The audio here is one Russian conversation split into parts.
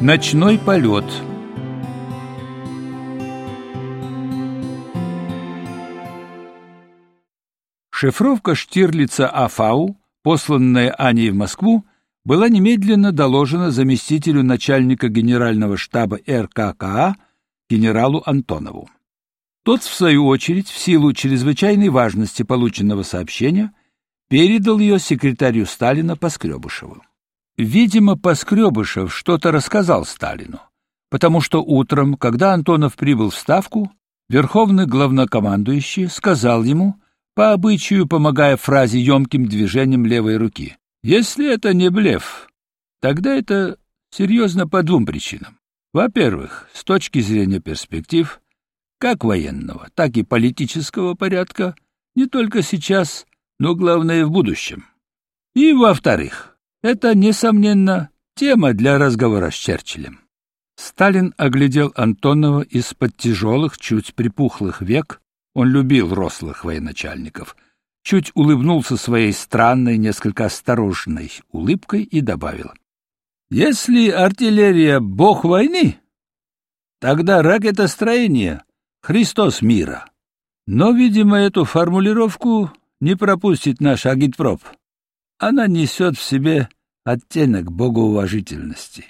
Ночной полет Шифровка Штирлица АФАУ, посланная Аней в Москву, была немедленно доложена заместителю начальника генерального штаба РККА генералу Антонову. Тот, в свою очередь, в силу чрезвычайной важности полученного сообщения, передал ее секретарю Сталина Поскребышеву. Видимо, Поскребышев что-то рассказал Сталину, потому что утром, когда Антонов прибыл в Ставку, верховный главнокомандующий сказал ему, по обычаю помогая фразе емким движением левой руки, «Если это не блеф, тогда это серьезно по двум причинам. Во-первых, с точки зрения перспектив, как военного, так и политического порядка, не только сейчас, но главное в будущем. И во-вторых, это, несомненно, тема для разговора с Черчиллем. Сталин оглядел Антонова из-под тяжелых, чуть припухлых век, он любил рослых военачальников, чуть улыбнулся своей странной, несколько осторожной улыбкой и добавил. «Если артиллерия — бог войны, тогда ракетостроение — Христос мира». Но, видимо, эту формулировку не пропустит наш агитпроп. Она несет в себе оттенок богоуважительности.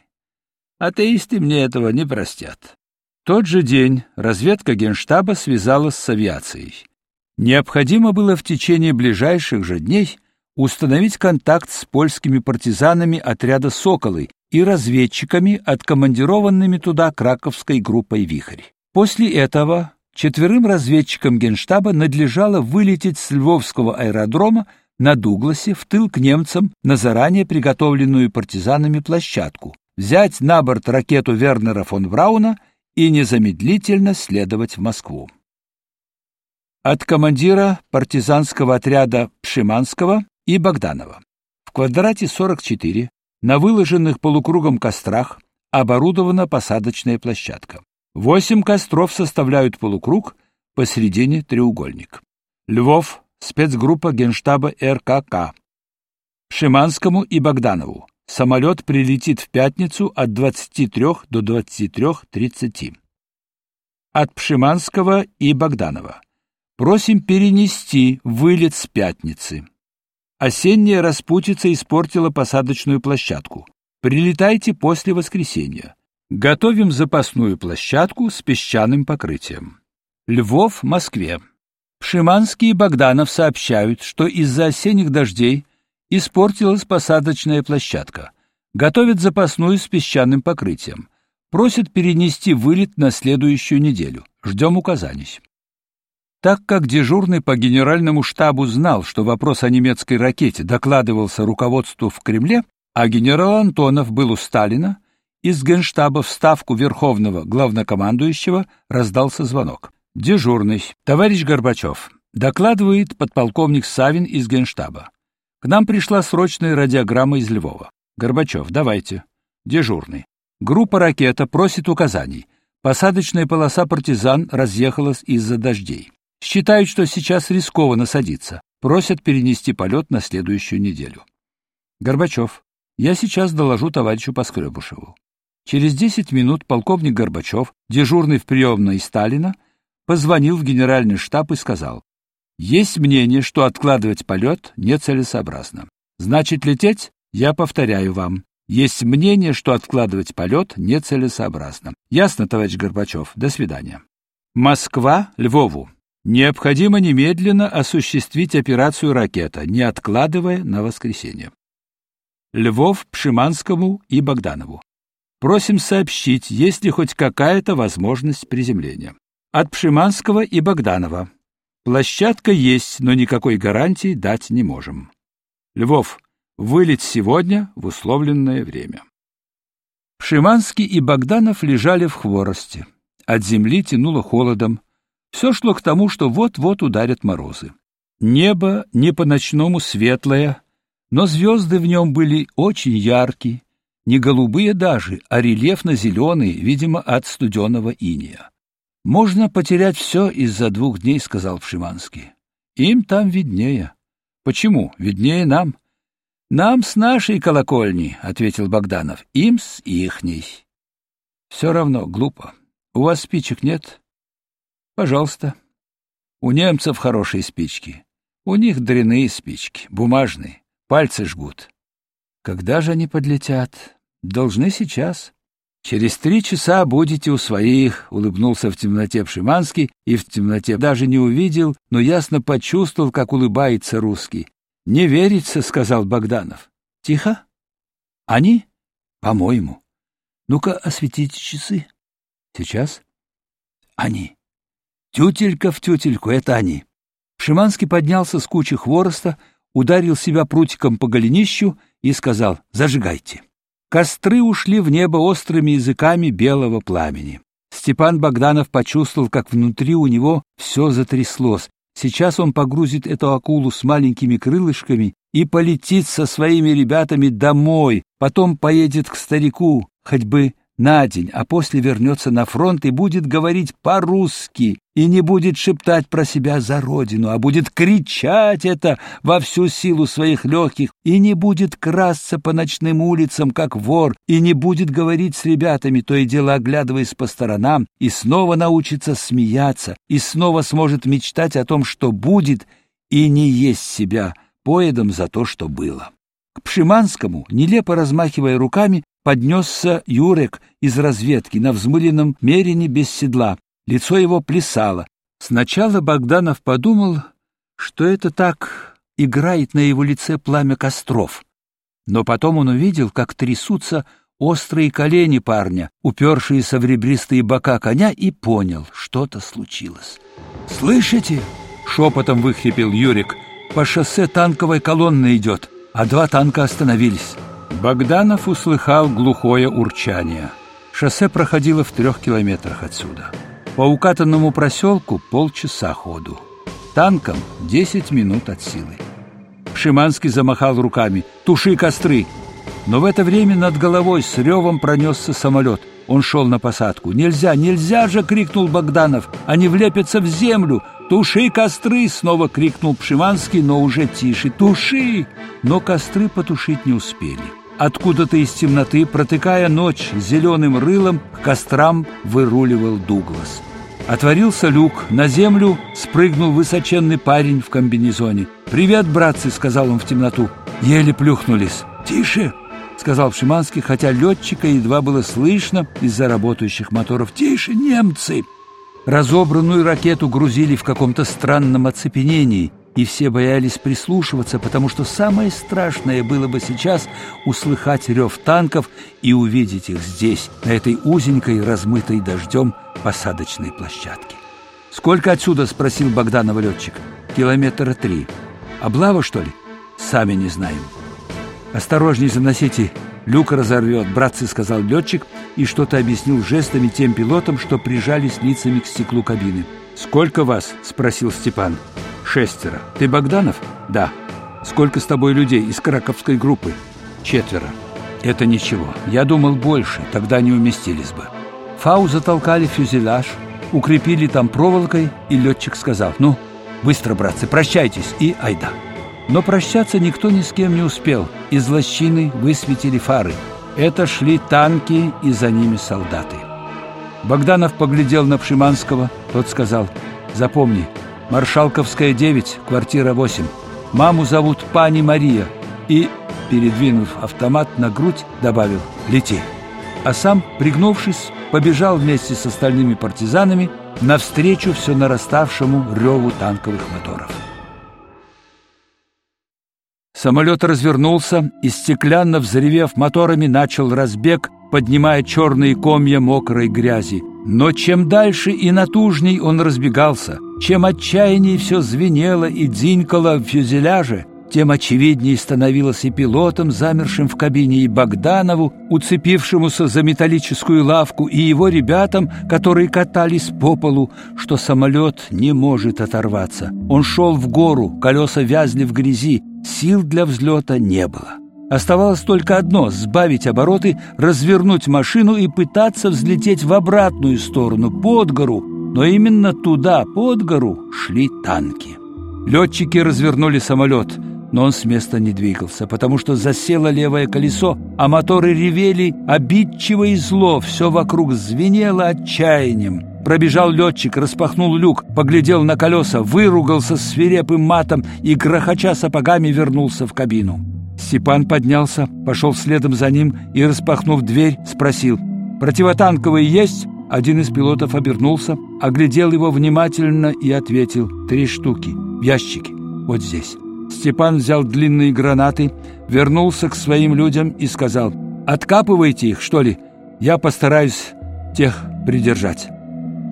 Атеисты мне этого не простят. тот же день разведка Генштаба связалась с авиацией. Необходимо было в течение ближайших же дней установить контакт с польскими партизанами отряда «Соколы» и разведчиками, откомандированными туда краковской группой «Вихрь». После этого четверым разведчикам Генштаба надлежало вылететь с Львовского аэродрома на Дугласе в тыл к немцам на заранее приготовленную партизанами площадку, взять на борт ракету Вернера фон Брауна и незамедлительно следовать в Москву. От командира партизанского отряда Пшиманского и Богданова. В квадрате 44 на выложенных полукругом кострах оборудована посадочная площадка. Восемь костров составляют полукруг, посередине треугольник. Львов, спецгруппа Генштаба РКК. Шиманскому и Богданову. Самолет прилетит в пятницу от 23 до 23.30. От Пшиманского и Богданова. Просим перенести вылет с пятницы. Осенняя распутица испортила посадочную площадку. Прилетайте после воскресенья. Готовим запасную площадку с песчаным покрытием. Львов, Москве. Пшиманский и Богданов сообщают, что из-за осенних дождей испортилась посадочная площадка. Готовят запасную с песчаным покрытием. Просят перенести вылет на следующую неделю. Ждем указаний. Так как дежурный по генеральному штабу знал, что вопрос о немецкой ракете докладывался руководству в Кремле, а генерал Антонов был у Сталина, из генштаба в ставку верховного главнокомандующего раздался звонок. Дежурный, товарищ Горбачев, докладывает подполковник Савин из генштаба. К нам пришла срочная радиограмма из Львова. Горбачев, давайте. Дежурный. Группа ракета просит указаний. Посадочная полоса партизан разъехалась из-за дождей. Считают, что сейчас рискованно садиться. Просят перенести полет на следующую неделю. Горбачев, я сейчас доложу товарищу Поскребушеву. Через десять минут полковник Горбачев, дежурный в приемной Сталина, позвонил в генеральный штаб и сказал, «Есть мнение, что откладывать полет нецелесообразно. Значит, лететь? Я повторяю вам. Есть мнение, что откладывать полет нецелесообразно. Ясно, товарищ Горбачев. До свидания. Москва, Львову. Необходимо немедленно осуществить операцию «Ракета», не откладывая на воскресенье. Львов, Пшиманскому и Богданову. Просим сообщить, есть ли хоть какая-то возможность приземления. От Пшиманского и Богданова. Площадка есть, но никакой гарантии дать не можем. Львов, вылет сегодня в условленное время. Пшиманский и Богданов лежали в хворосте. От земли тянуло холодом. Все шло к тому, что вот-вот ударят морозы. Небо не по-ночному светлое, но звезды в нем были очень яркие, не голубые даже, а рельефно-зеленые, видимо, от студеного иния. «Можно потерять все из-за двух дней», — сказал Пшиманский. «Им там виднее». «Почему? Виднее нам». «Нам с нашей колокольни», — ответил Богданов, — «им с ихней». Все равно глупо. У вас спичек нет? Пожалуйста. У немцев хорошие спички. У них дряные спички, бумажные, пальцы жгут. Когда же они подлетят? Должны сейчас. Через три часа будете у своих, улыбнулся в темноте Пшиманский и в темноте даже не увидел, но ясно почувствовал, как улыбается русский. Не верится, сказал Богданов. Тихо. Они? По-моему. Ну-ка, осветите часы. Сейчас. Они. Тютелька в тютельку, это они. Пшиманский поднялся с кучи хвороста, ударил себя прутиком по голенищу и сказал «Зажигайте». Костры ушли в небо острыми языками белого пламени. Степан Богданов почувствовал, как внутри у него все затряслось. Сейчас он погрузит эту акулу с маленькими крылышками и полетит со своими ребятами домой, потом поедет к старику, хоть бы на день, а после вернется на фронт и будет говорить по-русски, и не будет шептать про себя за родину, а будет кричать это во всю силу своих легких, и не будет красться по ночным улицам, как вор, и не будет говорить с ребятами, то и дело оглядываясь по сторонам, и снова научится смеяться, и снова сможет мечтать о том, что будет, и не есть себя поедом за то, что было. К Пшиманскому, нелепо размахивая руками, поднесся Юрек из разведки на взмыленном мерине без седла. Лицо его плясало. Сначала Богданов подумал, что это так играет на его лице пламя костров. Но потом он увидел, как трясутся острые колени парня, упершиеся в ребристые бока коня, и понял, что-то случилось. «Слышите?» — шепотом выхрипел Юрик. «По шоссе танковой колонна идет, а два танка остановились». Богданов услыхал глухое урчание. Шоссе проходило в трех километрах отсюда. По укатанному проселку полчаса ходу. Танком десять минут от силы. Шиманский замахал руками. «Туши костры!» Но в это время над головой с ревом пронесся самолет. Он шел на посадку. «Нельзя, нельзя же!» — крикнул Богданов. «Они влепятся в землю! Туши костры!» — снова крикнул Пшиманский, но уже тише. «Туши!» Но костры потушить не успели. Откуда-то из темноты, протыкая ночь зеленым рылом, к кострам выруливал Дуглас. Отворился люк, на землю спрыгнул высоченный парень в комбинезоне. «Привет, братцы!» — сказал он в темноту. Еле плюхнулись. «Тише!» — сказал Шиманский, хотя летчика едва было слышно из-за работающих моторов. «Тише, немцы!» Разобранную ракету грузили в каком-то странном оцепенении и все боялись прислушиваться, потому что самое страшное было бы сейчас услыхать рев танков и увидеть их здесь, на этой узенькой, размытой дождем посадочной площадке. «Сколько отсюда?» — спросил Богданова летчик. «Километра три. Облава, что ли?» «Сами не знаем». «Осторожней заносите, люк разорвет», — братцы сказал летчик и что-то объяснил жестами тем пилотам, что прижались лицами к стеклу кабины. «Сколько вас?» — спросил Степан. Шестеро. Ты Богданов? Да. Сколько с тобой людей из краковской группы? Четверо. Это ничего. Я думал больше, тогда не уместились бы. Фау затолкали фюзеляж, укрепили там проволокой, и летчик сказал, ну, быстро, братцы, прощайтесь, и айда. Но прощаться никто ни с кем не успел. Из лощины высветили фары. Это шли танки, и за ними солдаты. Богданов поглядел на Пшиманского, тот сказал, запомни, Маршалковская, 9, квартира 8. Маму зовут пани Мария. И, передвинув автомат на грудь, добавил «Лети». А сам, пригнувшись, побежал вместе с остальными партизанами навстречу все нараставшему реву танковых моторов. Самолет развернулся и, стеклянно взревев моторами, начал разбег, поднимая черные комья мокрой грязи. Но чем дальше и натужней он разбегался, чем отчаяннее все звенело и дзинькало в фюзеляже, тем очевиднее становилось и пилотом, замершим в кабине, и Богданову, уцепившемуся за металлическую лавку, и его ребятам, которые катались по полу, что самолет не может оторваться. Он шел в гору, колеса вязли в грязи, сил для взлета не было. Оставалось только одно — сбавить обороты, развернуть машину и пытаться взлететь в обратную сторону, под гору. Но именно туда, под гору, шли танки. Летчики развернули самолет. но он с места не двигался, потому что засело левое колесо, а моторы ревели обидчиво и зло, все вокруг звенело отчаянием. Пробежал летчик, распахнул люк, поглядел на колеса, выругался свирепым матом и, грохоча сапогами, вернулся в кабину. Степан поднялся, пошел следом за ним и, распахнув дверь, спросил «Противотанковые есть?» Один из пилотов обернулся, оглядел его внимательно и ответил «Три штуки, в ящике, вот здесь». Степан взял длинные гранаты, вернулся к своим людям и сказал «Откапывайте их, что ли? Я постараюсь тех придержать».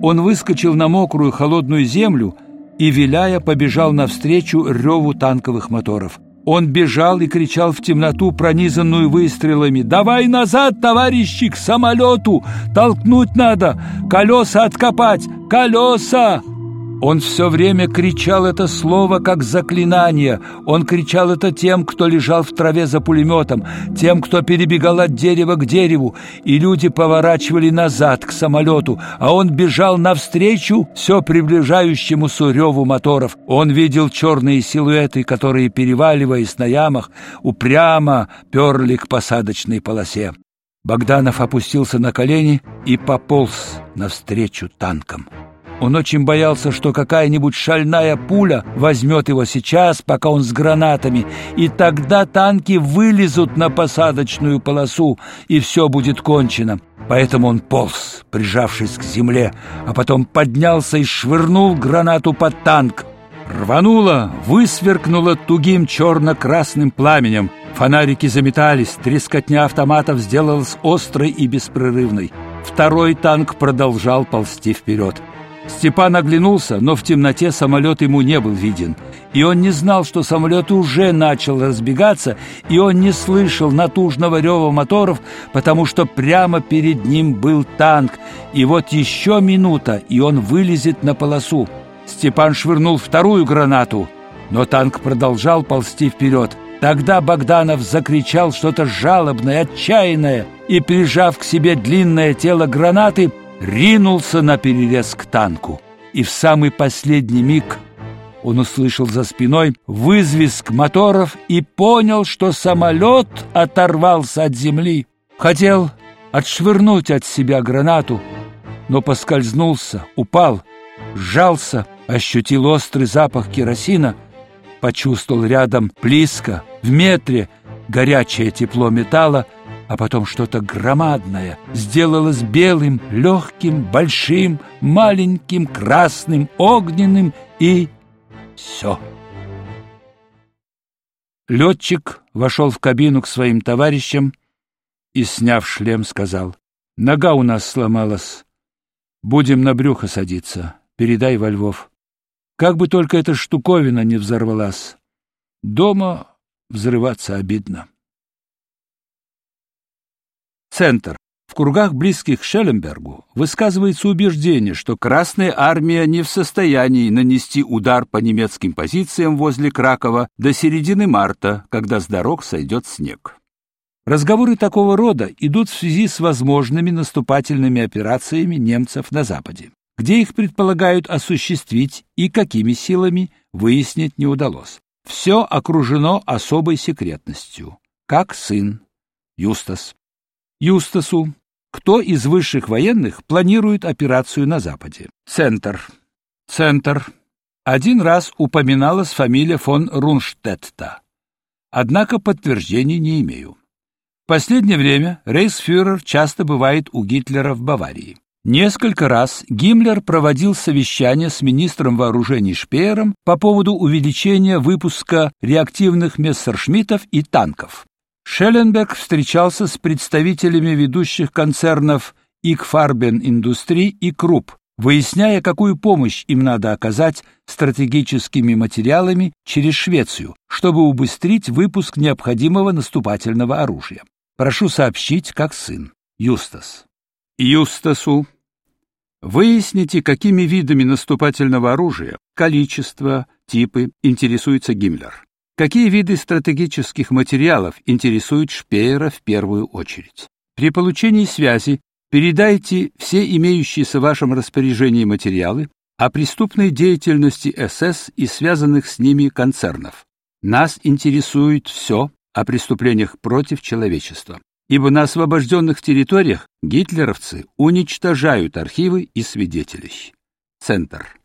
Он выскочил на мокрую холодную землю и, виляя, побежал навстречу реву танковых моторов. Он бежал и кричал в темноту, пронизанную выстрелами. «Давай назад, товарищи, к самолету! Толкнуть надо! Колеса откопать! Колеса!» Он все время кричал это слово как заклинание. Он кричал это тем, кто лежал в траве за пулеметом, тем, кто перебегал от дерева к дереву, и люди поворачивали назад к самолету, а он бежал навстречу все приближающемуся реву моторов. Он видел черные силуэты, которые, переваливаясь на ямах, упрямо перли к посадочной полосе. Богданов опустился на колени и пополз навстречу танкам. Он очень боялся, что какая-нибудь шальная пуля возьмет его сейчас, пока он с гранатами, и тогда танки вылезут на посадочную полосу, и все будет кончено. Поэтому он полз, прижавшись к земле, а потом поднялся и швырнул гранату под танк. Рвануло, высверкнуло тугим черно-красным пламенем. Фонарики заметались, трескотня автоматов сделалась острой и беспрерывной. Второй танк продолжал ползти вперед. Степан оглянулся, но в темноте самолет ему не был виден. И он не знал, что самолет уже начал разбегаться, и он не слышал натужного рева моторов, потому что прямо перед ним был танк. И вот еще минута, и он вылезет на полосу. Степан швырнул вторую гранату, но танк продолжал ползти вперед. Тогда Богданов закричал что-то жалобное, отчаянное, и, прижав к себе длинное тело гранаты, ринулся на перерез к танку. И в самый последний миг он услышал за спиной вызвиск моторов и понял, что самолет оторвался от земли. Хотел отшвырнуть от себя гранату, но поскользнулся, упал, сжался, ощутил острый запах керосина, почувствовал рядом близко, в метре, горячее тепло металла а потом что-то громадное сделалось белым, легким, большим, маленьким, красным, огненным и все. Летчик вошел в кабину к своим товарищам и, сняв шлем, сказал, «Нога у нас сломалась. Будем на брюхо садиться. Передай во Львов. Как бы только эта штуковина не взорвалась. Дома взрываться обидно». Центр. В кругах, близких к Шелленбергу, высказывается убеждение, что Красная Армия не в состоянии нанести удар по немецким позициям возле Кракова до середины марта, когда с дорог сойдет снег. Разговоры такого рода идут в связи с возможными наступательными операциями немцев на Западе. Где их предполагают осуществить и какими силами, выяснить не удалось. Все окружено особой секретностью. Как сын Юстас. Юстасу, кто из высших военных планирует операцию на Западе? Центр. Центр. Один раз упоминалась фамилия фон Рунштетта. Однако подтверждений не имею. В последнее время рейхсфюрер часто бывает у Гитлера в Баварии. Несколько раз Гиммлер проводил совещание с министром вооружений Шпеером по поводу увеличения выпуска реактивных мессершмиттов и танков. Шелленберг встречался с представителями ведущих концернов Икфарбен Индустрии и Круп, выясняя, какую помощь им надо оказать стратегическими материалами через Швецию, чтобы убыстрить выпуск необходимого наступательного оружия. Прошу сообщить, как сын. Юстас. Юстасу. Выясните, какими видами наступательного оружия, количество, типы интересуется Гиммлер. Какие виды стратегических материалов интересуют Шпеера в первую очередь? При получении связи передайте все имеющиеся в вашем распоряжении материалы о преступной деятельности СС и связанных с ними концернов. Нас интересует все о преступлениях против человечества, ибо на освобожденных территориях гитлеровцы уничтожают архивы и свидетелей. Центр.